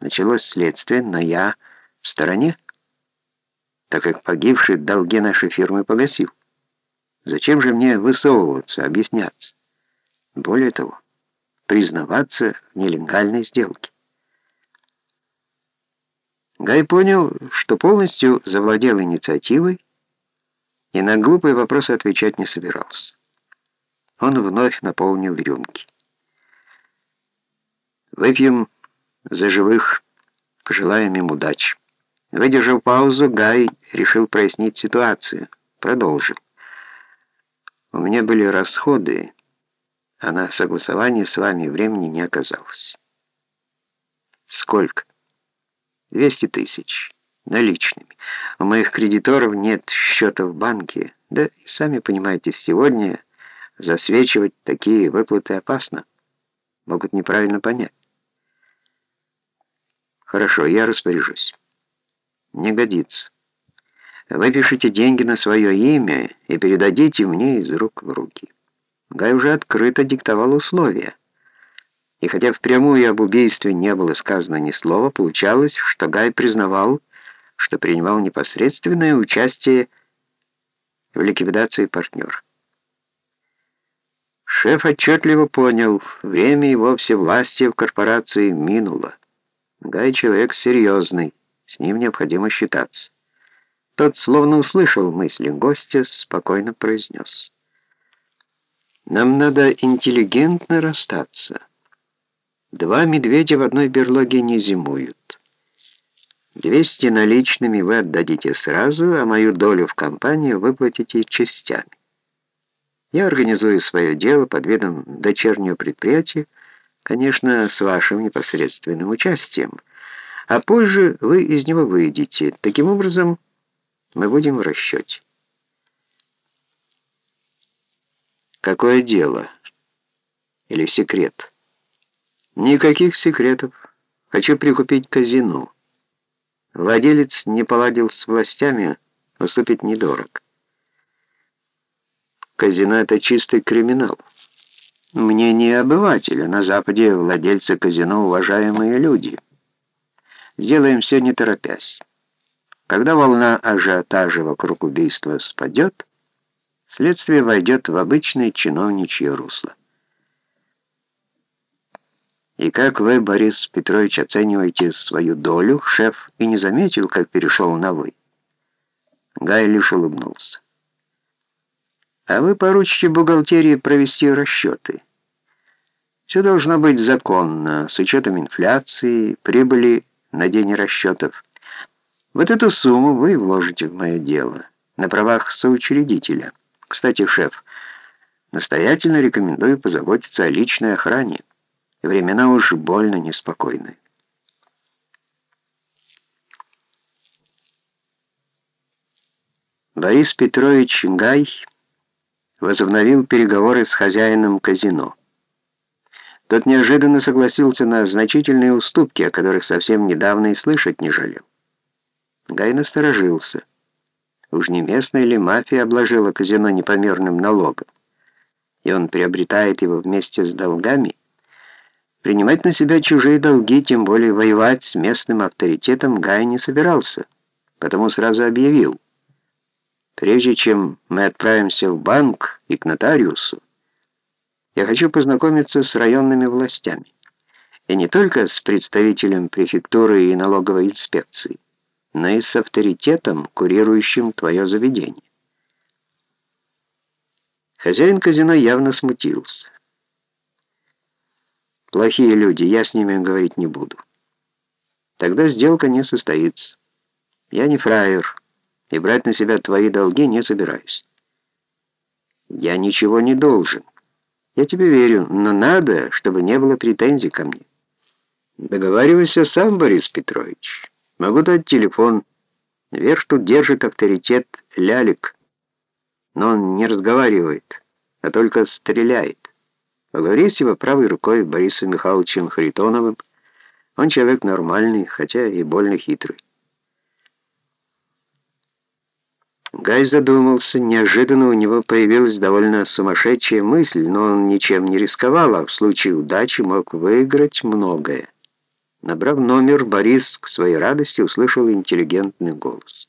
Началось следствие, но я в стороне, так как погибший долги нашей фирмы погасил. Зачем же мне высовываться, объясняться? Более того, признаваться в нелегальной сделке. Гай понял, что полностью завладел инициативой и на глупые вопросы отвечать не собирался. Он вновь наполнил рюмки. «Выпьем за живых, пожелаем им удачи». Выдержав паузу, Гай решил прояснить ситуацию. Продолжил. «У меня были расходы, а на согласование с вами времени не оказалось». «Сколько?» «200 тысяч. Наличными. У моих кредиторов нет счета в банке. Да, и сами понимаете, сегодня засвечивать такие выплаты опасно. Могут неправильно понять». «Хорошо, я распоряжусь». «Не годится. Выпишите деньги на свое имя и передадите мне из рук в руки». Гай уже открыто диктовал условия. И хотя впрямую об убийстве не было сказано ни слова, получалось, что Гай признавал, что принимал непосредственное участие в ликвидации партнера. Шеф отчетливо понял, время его всевластия в корпорации минуло. Гай человек серьезный, с ним необходимо считаться. Тот, словно услышал мысли гостя, спокойно произнес. «Нам надо интеллигентно расстаться. Два медведя в одной берлоге не зимуют. Двести наличными вы отдадите сразу, а мою долю в компании выплатите частями. Я организую свое дело под видом дочернего предприятия, конечно, с вашим непосредственным участием, а позже вы из него выйдете. Таким образом, мы будем в расчете. Какое дело? Или секрет? Никаких секретов. Хочу прикупить казино. Владелец не поладил с властями, уступить недорог. Казино — это чистый криминал. Мнение обывателя. На Западе владельцы казино — уважаемые люди — Сделаем все не торопясь. Когда волна ажиотажа вокруг убийства спадет, следствие войдет в обычное чиновничье русло. И как вы, Борис Петрович, оцениваете свою долю, шеф и не заметил, как перешел на «вы». Гай лишь улыбнулся. А вы поручите бухгалтерии провести расчеты. Все должно быть законно, с учетом инфляции, прибыли на день расчетов. Вот эту сумму вы вложите в мое дело на правах соучредителя. Кстати, шеф, настоятельно рекомендую позаботиться о личной охране. Времена уж больно неспокойны. Борис Петрович Гай возобновил переговоры с хозяином казино. Тот неожиданно согласился на значительные уступки, о которых совсем недавно и слышать не жалел. Гай насторожился. Уж не местная ли мафия обложила казино непомерным налогом? И он приобретает его вместе с долгами? Принимать на себя чужие долги, тем более воевать с местным авторитетом, Гай не собирался, потому сразу объявил. Прежде чем мы отправимся в банк и к нотариусу, я хочу познакомиться с районными властями. И не только с представителем префектуры и налоговой инспекции, но и с авторитетом, курирующим твое заведение. Хозяин казино явно смутился. Плохие люди, я с ними говорить не буду. Тогда сделка не состоится. Я не фраер, и брать на себя твои долги не собираюсь. Я ничего не должен. Я тебе верю, но надо, чтобы не было претензий ко мне. Договаривайся сам, Борис Петрович. Могу дать телефон. Верх тут держит авторитет Лялик. Но он не разговаривает, а только стреляет. Поговори с его правой рукой Борисом Михайловичем Харитоновым. Он человек нормальный, хотя и больно хитрый. Гай задумался, неожиданно у него появилась довольно сумасшедшая мысль, но он ничем не рисковал, а в случае удачи мог выиграть многое. Набрав номер, Борис к своей радости услышал интеллигентный голос.